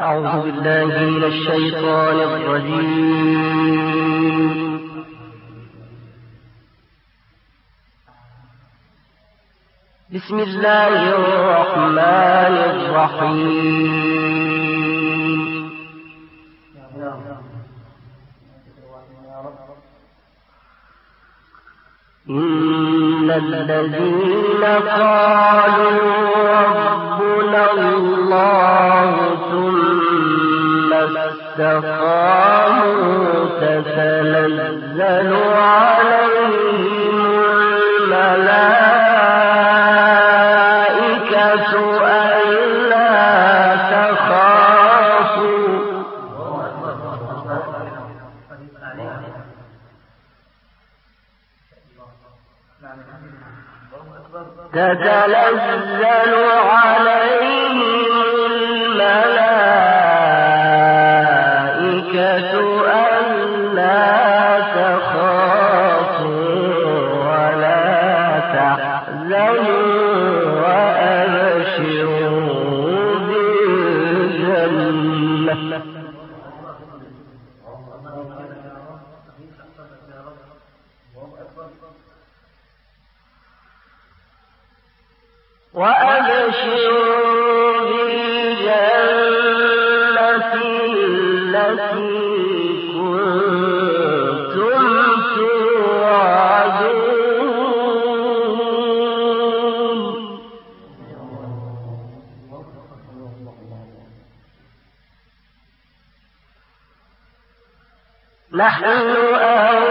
أعوذ بالله من الشيطان الرجيم. بسم الله الرحمن الرحيم. إن الذين قالوا ربنا الله واستقاموا تتنزل عليهم الملائكة. نحن أولى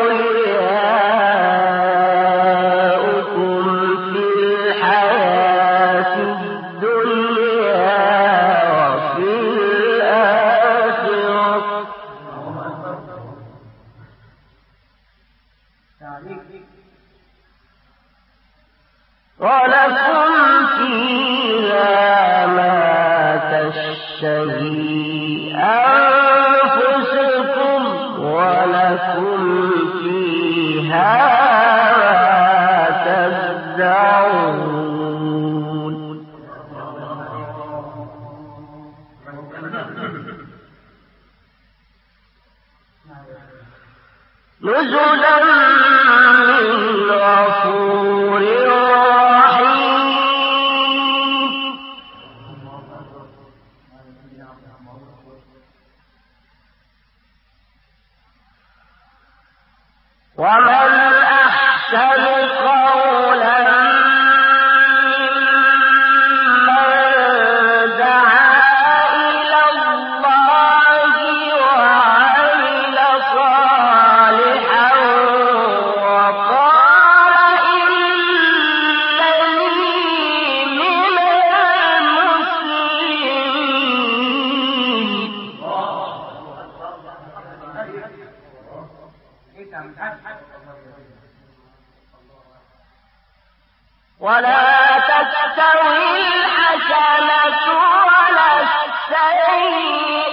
ولا تستوي الحسنة ولا السيئة.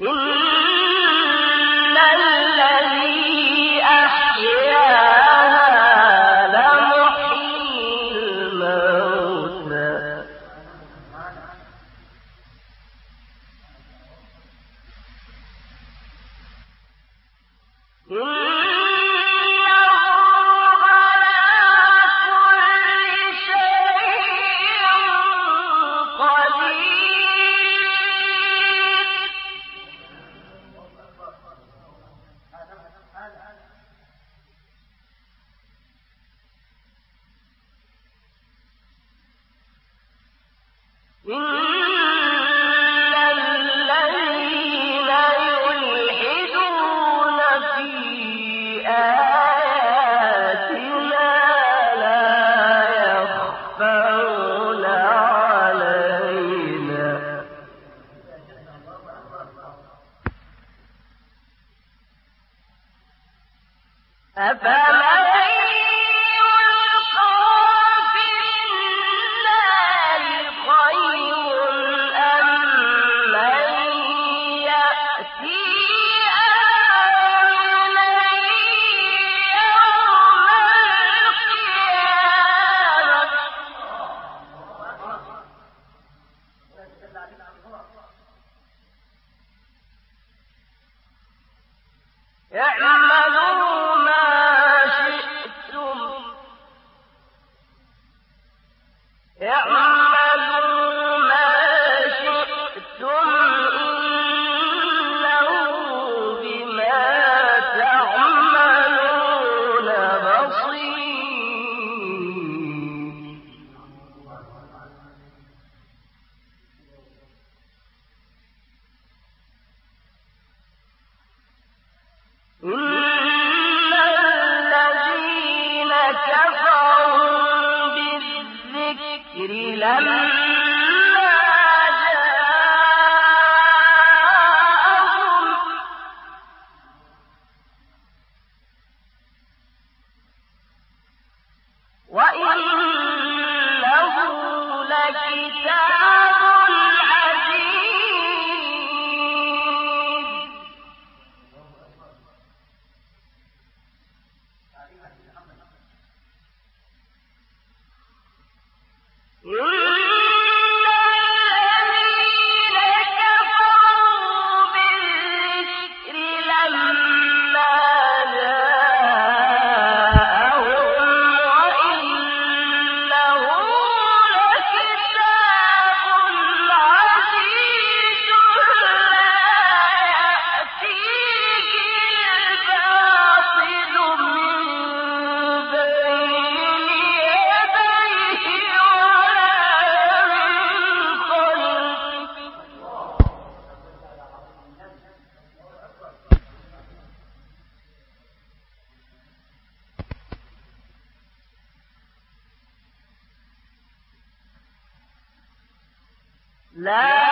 إن Yeah, من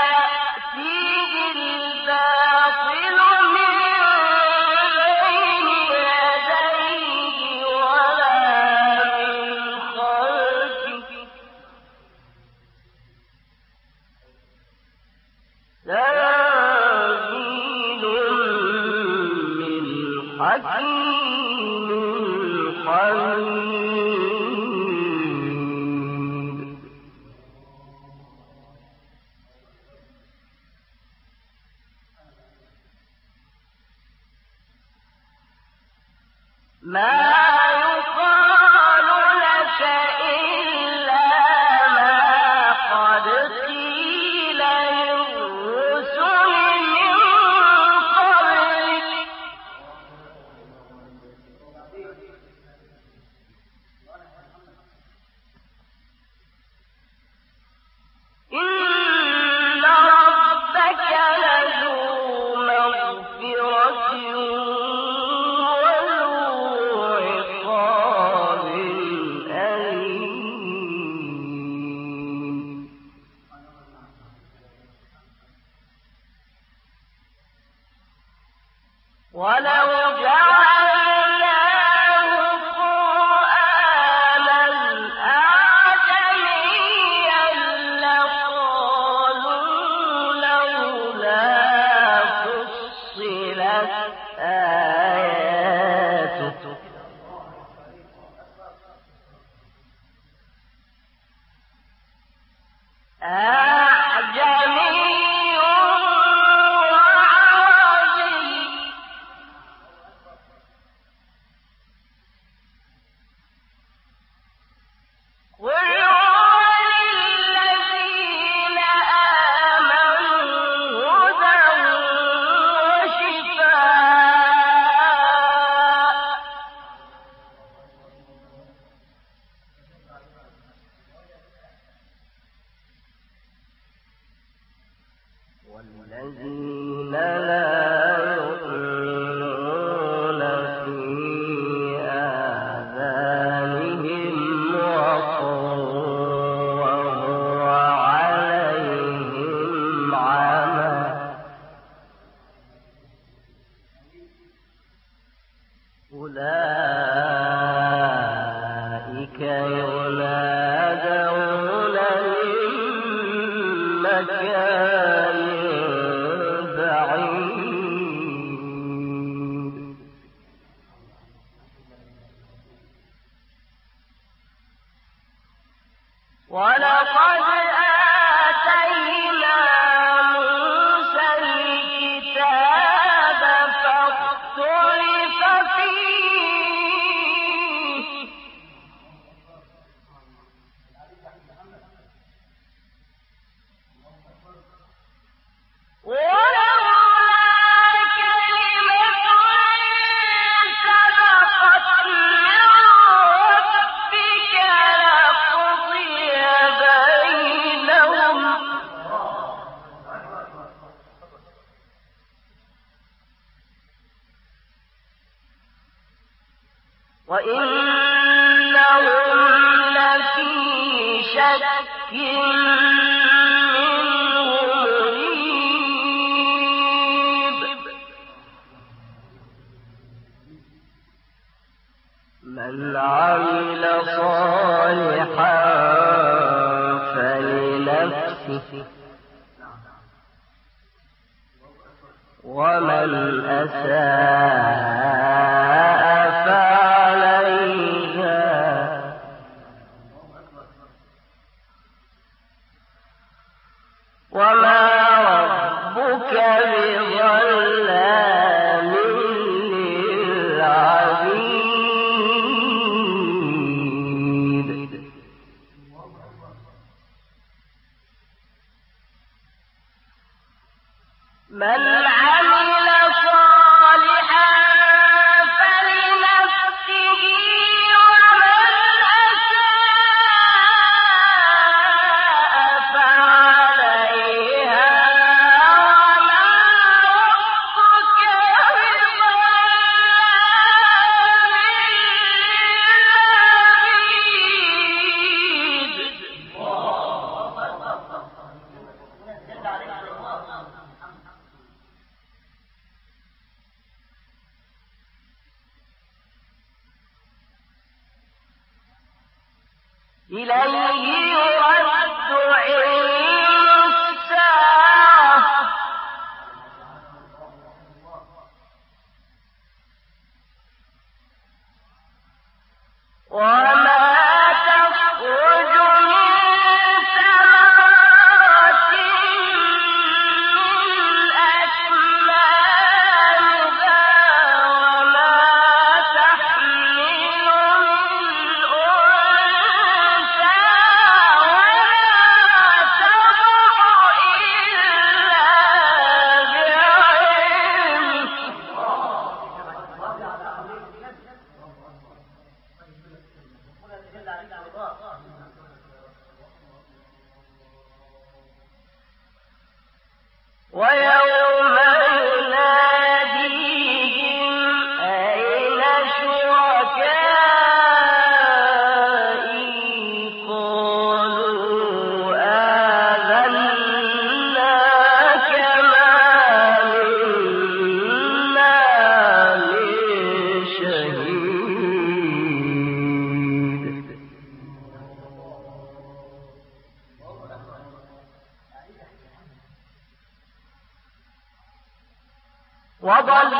وضل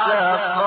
الساعة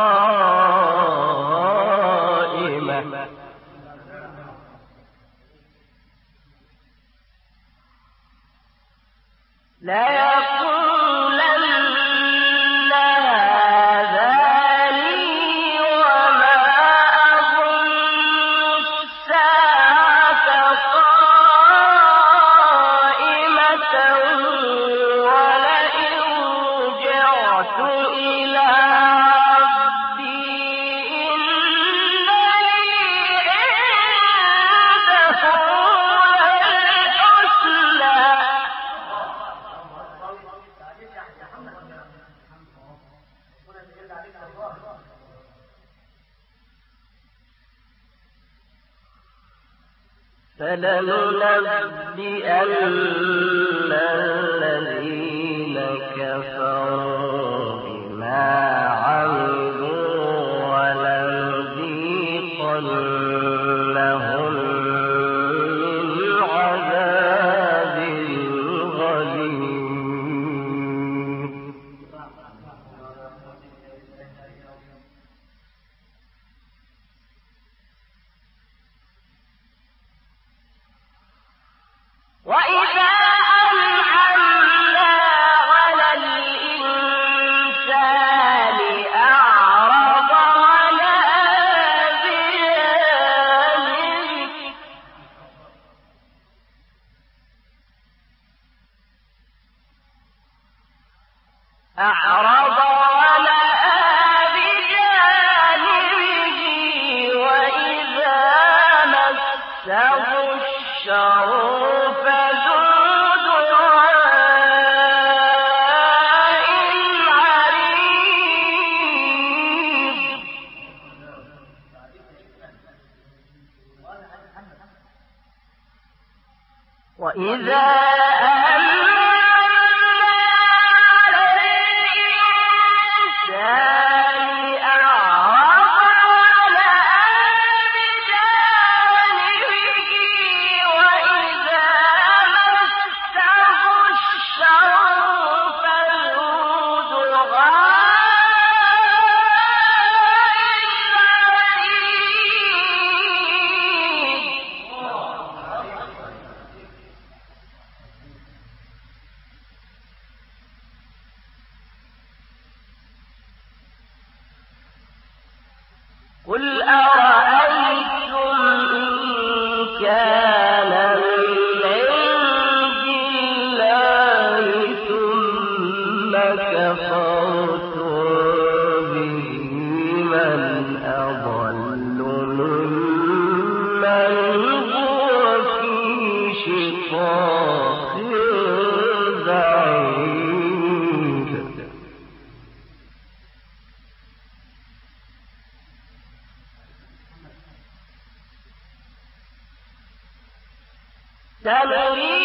أعرض تبريد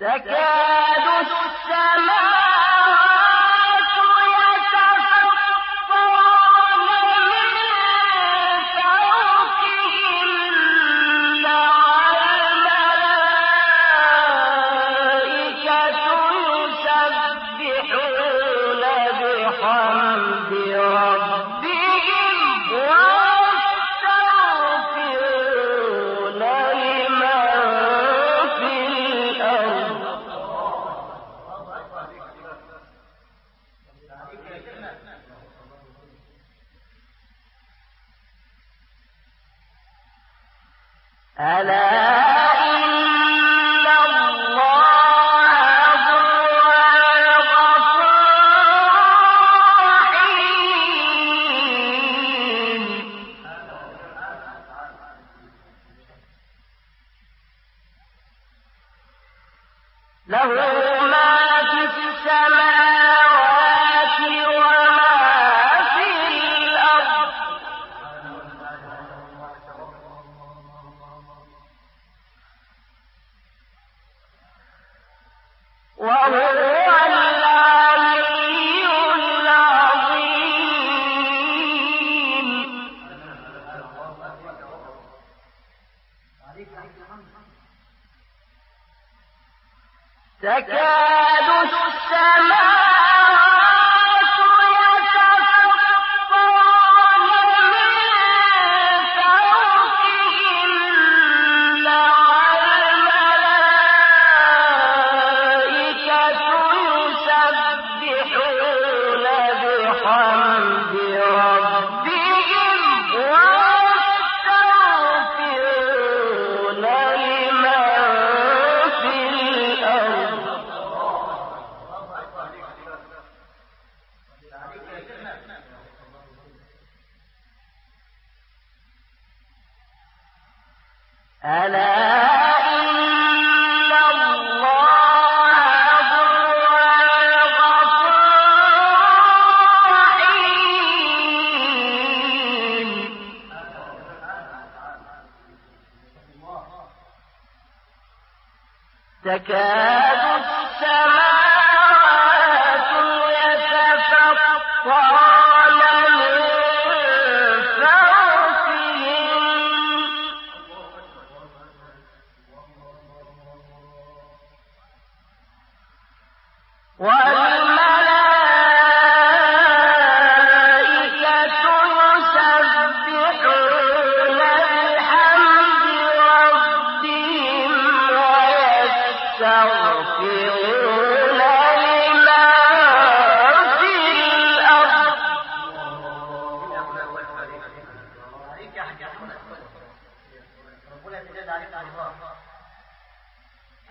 Second.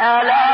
وكذلك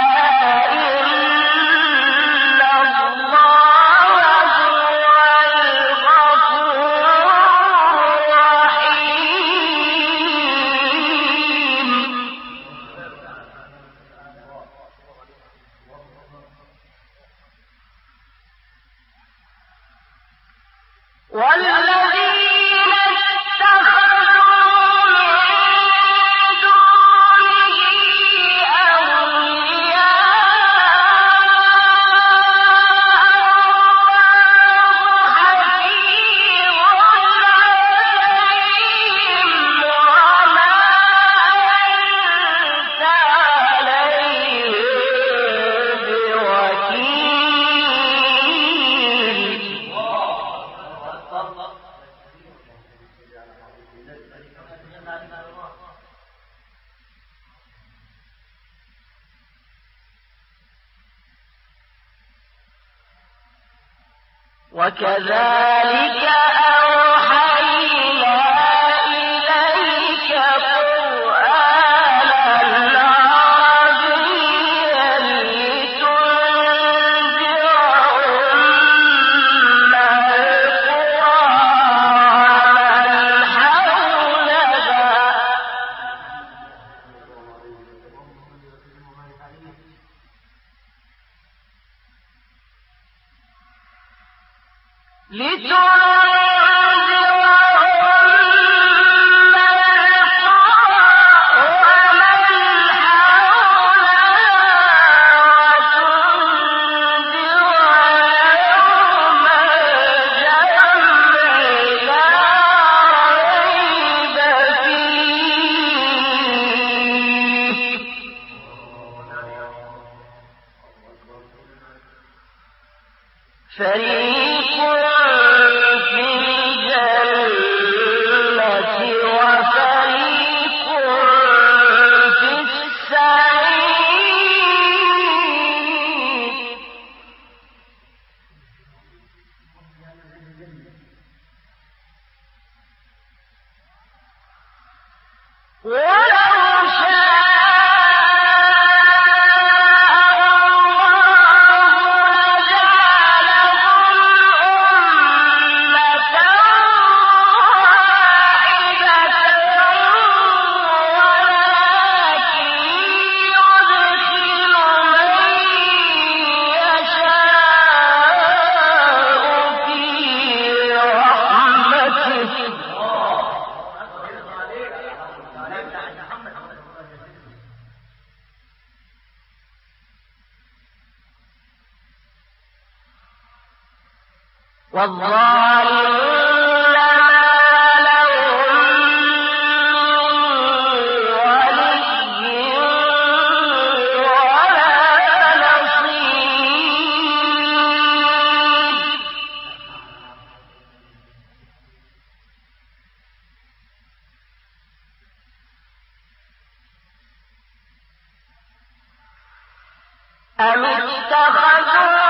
الدين ولا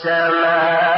تتفرقوا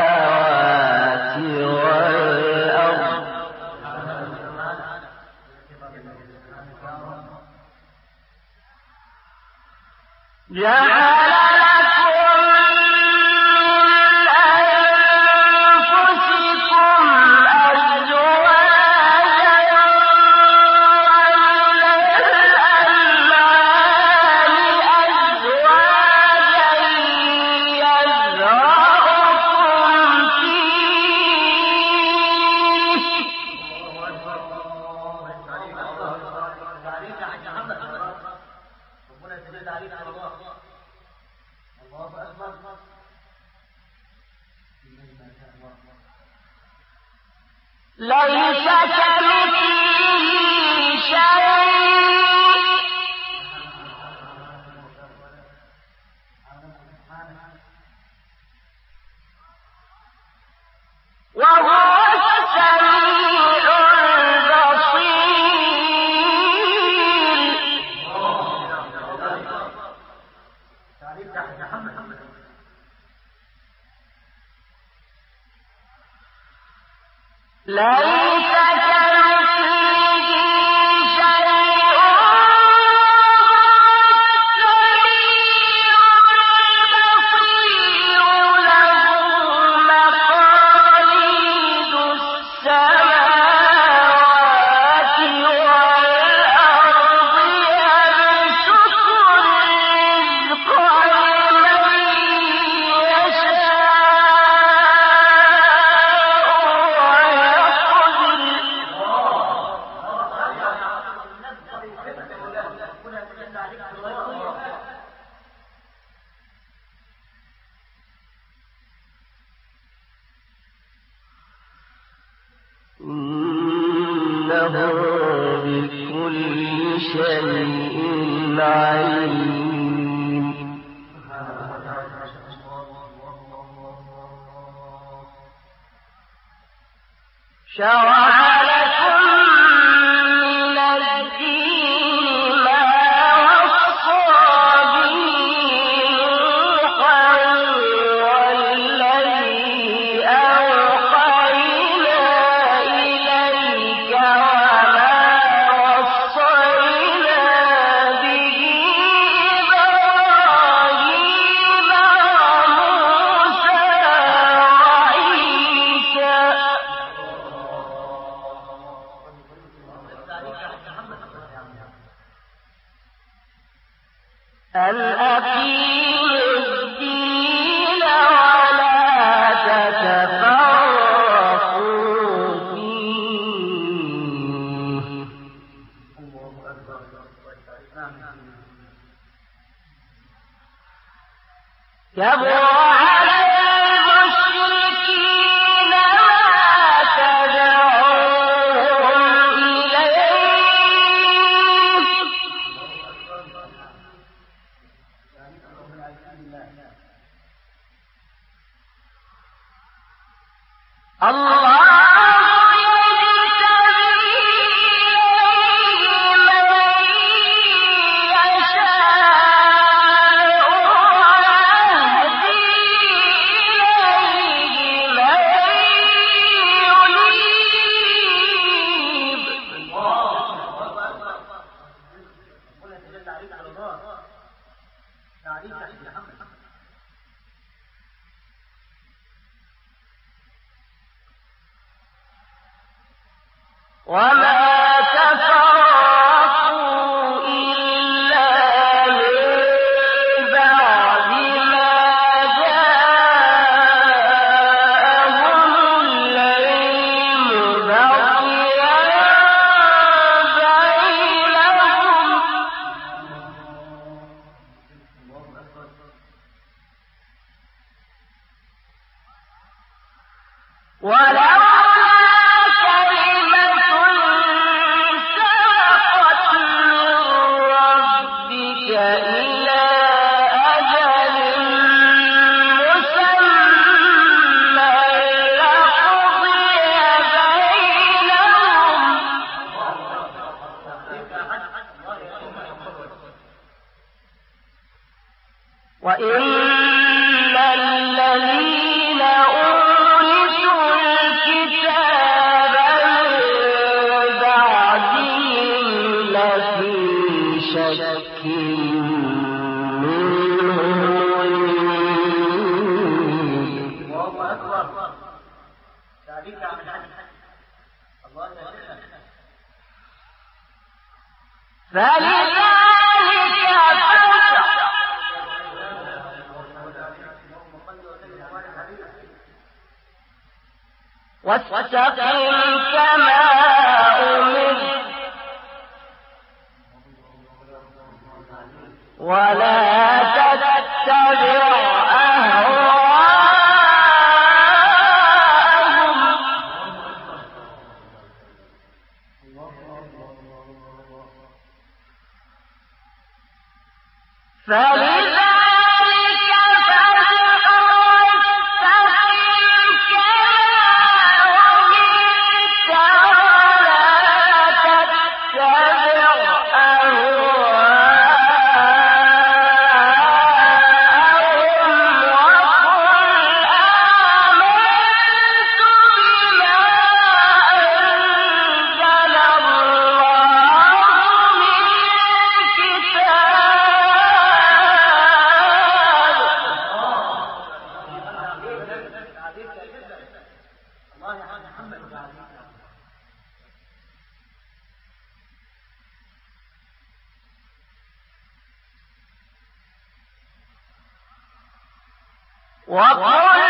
الله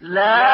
لا.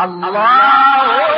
يستعجل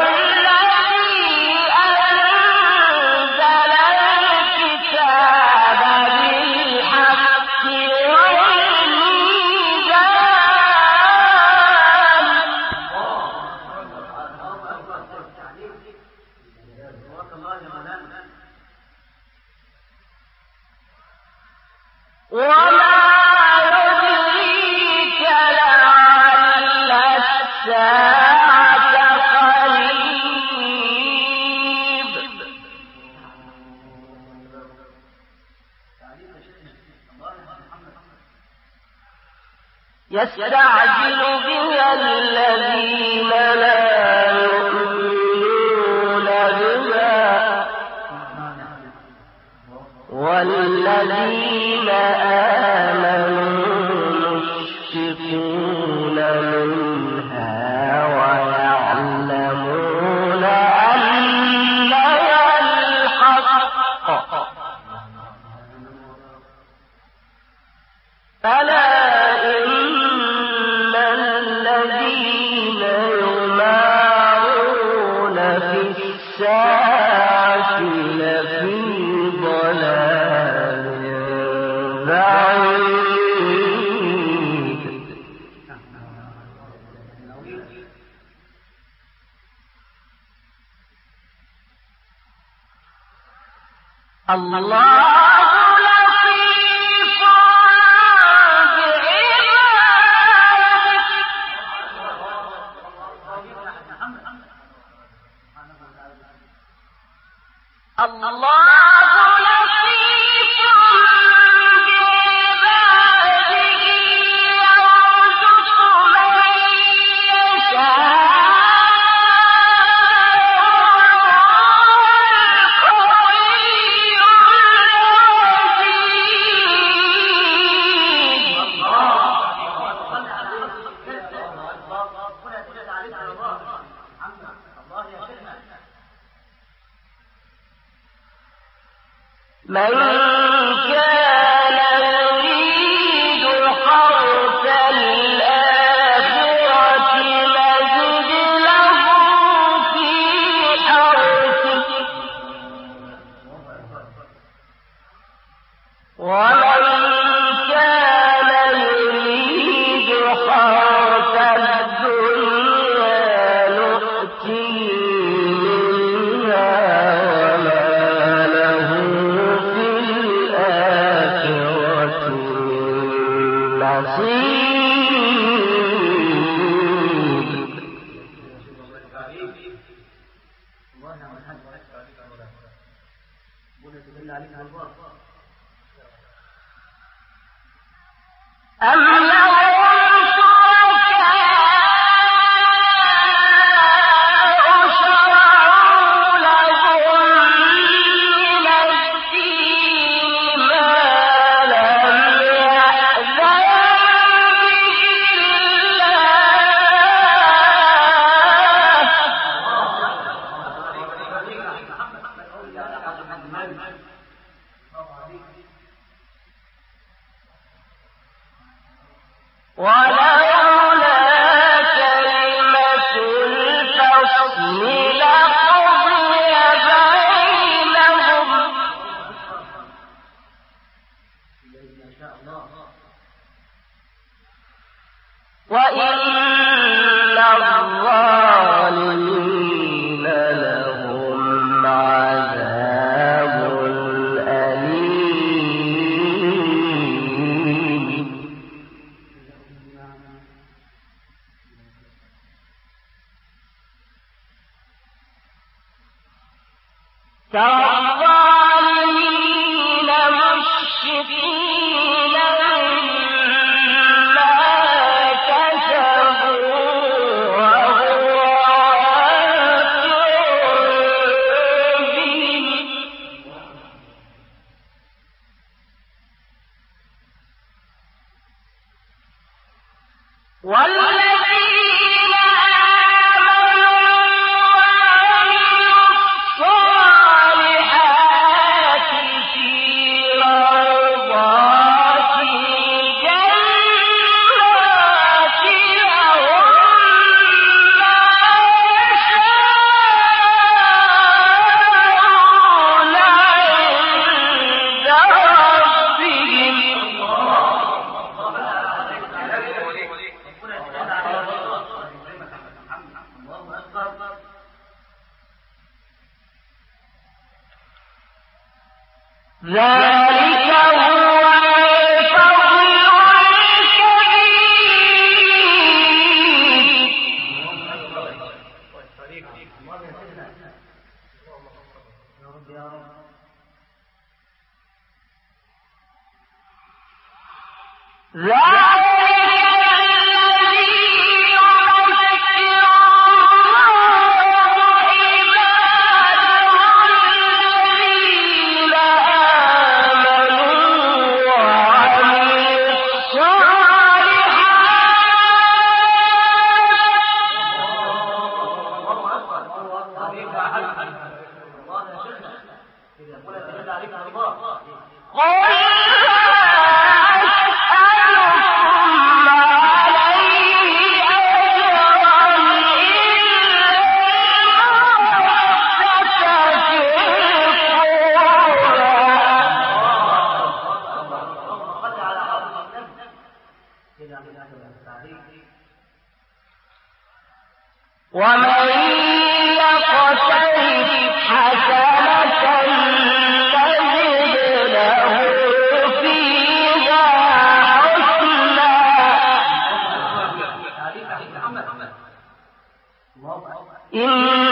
صدق